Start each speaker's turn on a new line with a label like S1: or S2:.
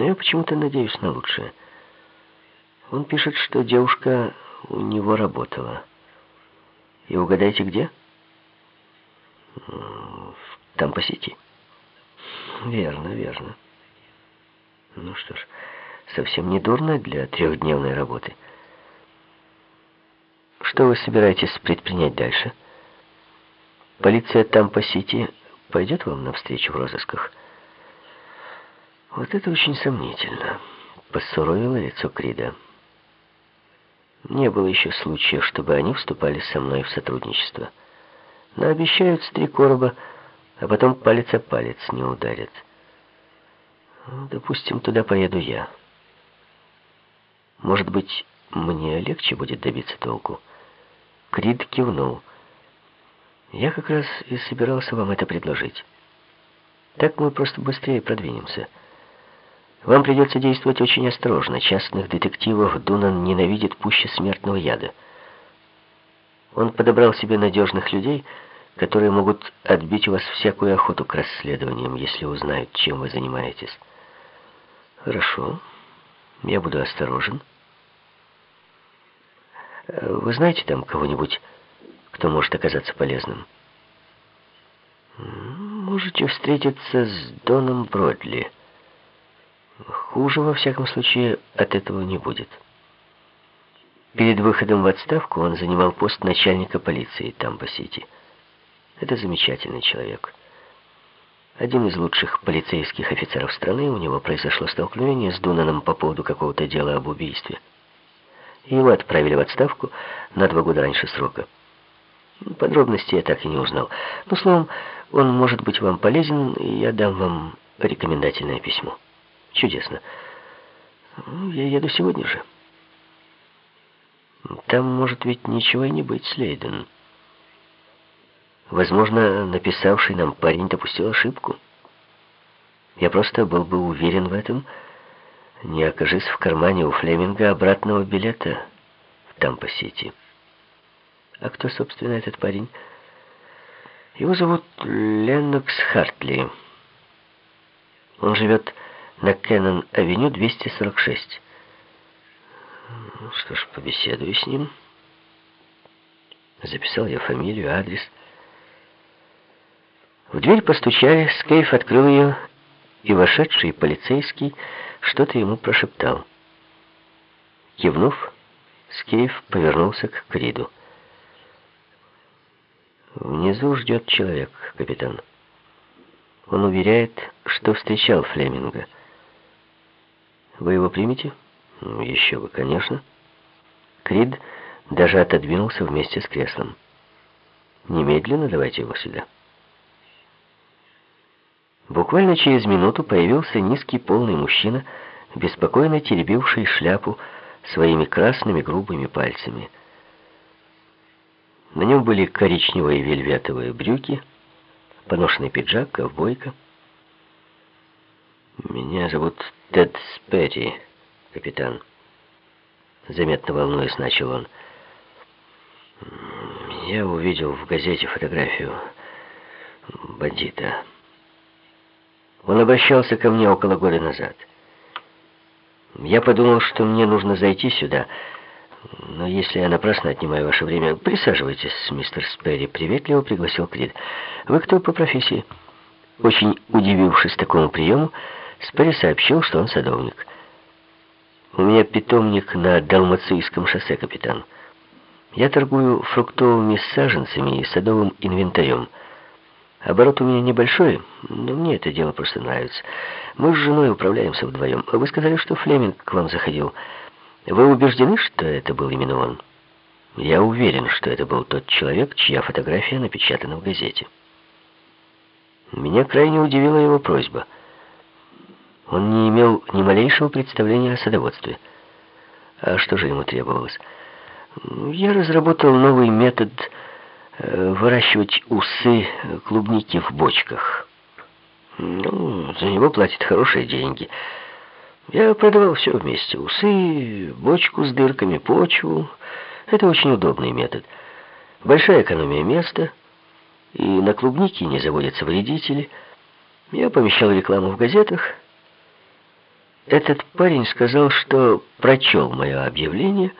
S1: Но я почему-то надеюсь на лучшее. Он пишет, что девушка у него работала. И угадайте, где? Там по сети. Верно, верно. Ну что ж, совсем не дурно для трехдневной работы. Что вы собираетесь предпринять дальше? Полиция там по сети пойдет вам навстречу в розысках? Вот это очень сомнительно. Посуровило лицо Крида. Не было еще случая, чтобы они вступали со мной в сотрудничество. Но обещают с три короба, а потом палец о палец не ударят. Допустим, туда поеду я. Может быть, мне легче будет добиться толку? Крид кивнул. Я как раз и собирался вам это предложить. Так мы просто быстрее продвинемся. Вам придется действовать очень осторожно. Частных детективов Дунан ненавидит пуще смертного яда. Он подобрал себе надежных людей, которые могут отбить у вас всякую охоту к расследованиям, если узнают, чем вы занимаетесь. Хорошо, я буду осторожен. Вы знаете там кого-нибудь, кто может оказаться полезным? Можете встретиться с Доном Бродли. Хуже, во всяком случае, от этого не будет. Перед выходом в отставку он занимал пост начальника полиции Тампа-Сити. Это замечательный человек. Один из лучших полицейских офицеров страны, у него произошло столкновение с Дунаном по поводу какого-то дела об убийстве. Его отправили в отставку на два года раньше срока. Подробности я так и не узнал. Но, словом, он может быть вам полезен, и я дам вам рекомендательное письмо. Чудесно. Ну, я еду сегодня же. Там может ведь ничего и не быть, Слейден. Возможно, написавший нам парень допустил ошибку. Я просто был бы уверен в этом, не окажись в кармане у Флеминга обратного билета в Тампа-Сити. А кто, собственно, этот парень? Его зовут Леннокс Хартли. Он живет на Кеннон-авеню 246. Ну, что ж, побеседую с ним. Записал я фамилию, адрес. В дверь постучали, Скейф открыл ее, и вошедший полицейский что-то ему прошептал. Кивнув, Скейф повернулся к Криду. «Внизу ждет человек, капитан. Он уверяет, что встречал Флеминга. Вы его примете?» «Ну, еще бы, конечно». Крид даже отодвинулся вместе с креслом. «Немедленно давайте его сюда». Буквально через минуту появился низкий полный мужчина, беспокойно теребивший шляпу своими красными грубыми пальцами. На нем были коричневые вельветовые брюки, поношенный пиджак, ковбойка. «Меня зовут Тед Спетти, капитан», — заметно волнуясь начал он. «Я увидел в газете фотографию бандита». Он обращался ко мне около года назад. Я подумал, что мне нужно зайти сюда, но если я напрасно отнимаю ваше время, присаживайтесь, мистер Сперри, приветливо пригласил Крид. Вы кто по профессии? Очень удивившись такому приему, Сперри сообщил, что он садовник. У меня питомник на Далмацийском шоссе, капитан. Я торгую фруктовыми саженцами и садовым инвентарем. Оборот у меня небольшой, но мне это дело просто нравится. Мы с женой управляемся вдвоем. Вы сказали, что Флеминг к вам заходил. Вы убеждены, что это был именно он? Я уверен, что это был тот человек, чья фотография напечатана в газете. Меня крайне удивила его просьба. Он не имел ни малейшего представления о садоводстве. А что же ему требовалось? Я разработал новый метод Э, выращивать усы клубники в бочках. Ну, за него платят хорошие деньги. Я продавал все вместе. Усы, бочку с дырками, почву. Это очень удобный метод. Большая экономия места. И на клубнике не заводятся вредители. Я помещал рекламу в газетах. Этот парень сказал, что прочел мое объявление